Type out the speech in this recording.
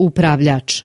upravljač.